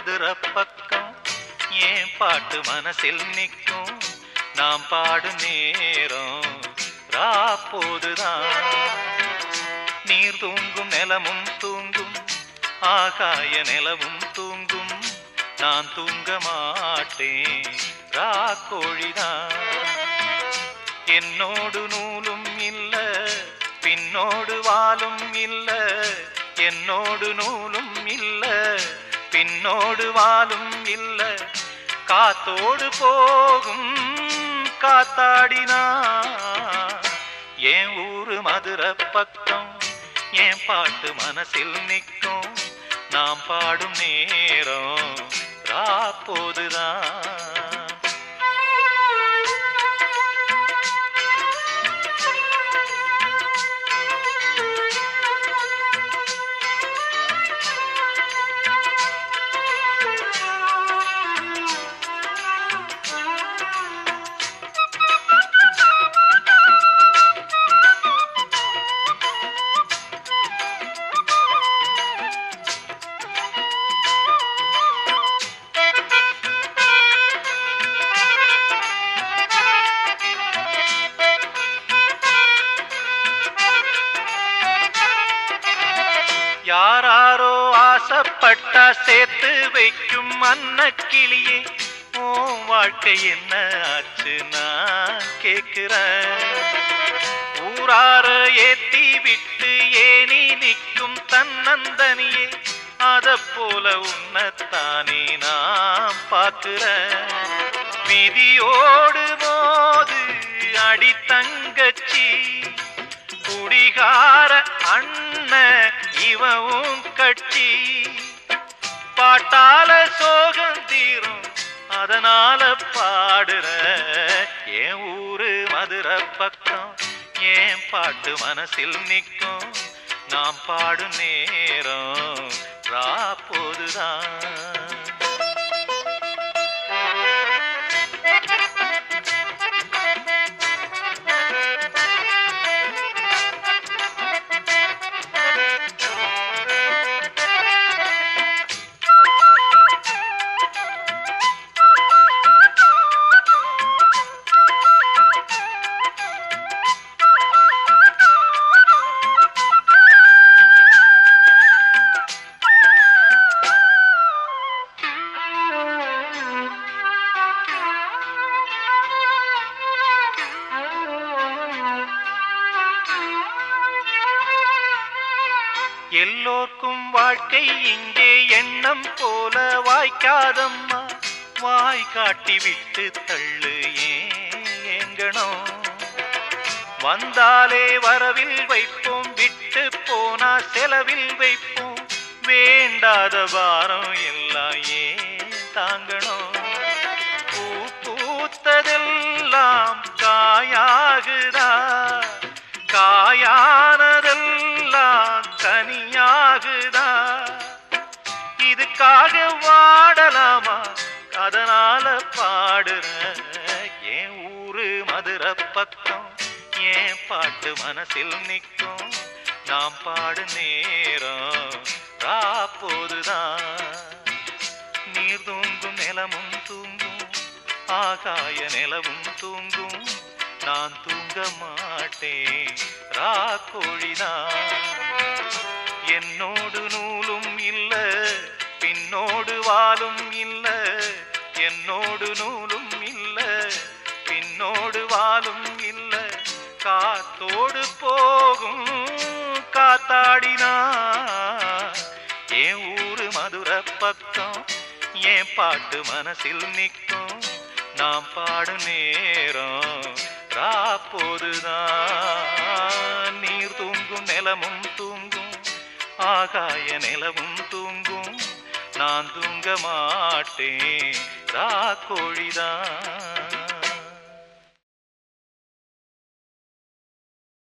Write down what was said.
மதுர பக்கம் ஏன் பாட்டு மனசில் நிற்கும்? நாம் பாடு நேரம் ராப்போதுதான் நீர் தூங்கும் நிலமும் தூங்கும் ஆகாய நிலவும் தூங்கும். நான் தூங்க மாட்டேன் ரா கோழிதான். என்னோடு நூலும் இல்ல பின்னோடு வாலும் இல்ல என்னோடு நூலும் இல்ல. பின்னோடு வாலும் இல்ல காத்தோடு போகும் காத்தாடினா என் ஊரு மதுர பக்கம் என் பாட்டு மனசில் நிற்கும். நாம் பாடும் நேரம் ராப்போதுதான். யாராரோ ஆசைப்பட்டா சேர்த்து வைக்கும் அன்ன கிளியே ஓ வாழ்க்கை என்ன ஆச்சு நான் கேட்கிறேன். ஊரார ஏத்தி விட்டு ஏனி நிற்கும் தன்னந்தனியே. அத போல உன்னத்தானே நான் பார்க்கிறேன். விதியோடு மோது அடி தங்கச்சி குடிகார அண்ணன் இவவும் கட்சி பாட்டால சோகம் தீரும் அதனால பாடுற என் ஊரு மதுர பக்கம் ஏன் பாட்டு மனசில் நிற்கும். நாம் பாடும் நேரம் ராப்போதுதான். எல்லோர்க்கும் வாழ்க்கை இங்கே எண்ணம் போல வாய்க்காதம்மா. வாய் காட்டி விட்டு தள்ளு ஏங்கணும் வந்தாலே வரவில் வைப்போம் விட்டு போனா செலவில் வைப்போம். வேண்டாத பாரம் எல்லாம் ஏன் தாங்கணும் பூ பூத்ததெல்லாம் காயாகுதா. உனக்காக வாடலாமா? அதனால பாடுற என் ஊரு மதுர பக்கம் ஏன் பாட்டு மனசில் நிற்கும். நாம் பாடு நேரம் போதுதான். நீர் தூங்கும் நிலமும் தூங்கும் ஆகாய நிலவும் தூங்கும். நான் தூங்க மாட்டேன் ராக்கோழிதான் என்னோடு நூலும் இல்ல பின்னோடு இல்ல என்னோடு நூலும் இல்ல பின்னோடு வாலும் இல்ல. காத்தோடு போகும் காத்தாடினா என் ஊரு மதுர பக்கம் என் பாட்டு மனசில் நிற்கும். நாம் பாடு நேரம் ராப்போதுதான் நீர் தூங்கும் நிலமும் தூங்கும் ஆகாய நிலவும் தூங்கும். நான் தூங்க மாட்டேன். ராக்கோழிதான்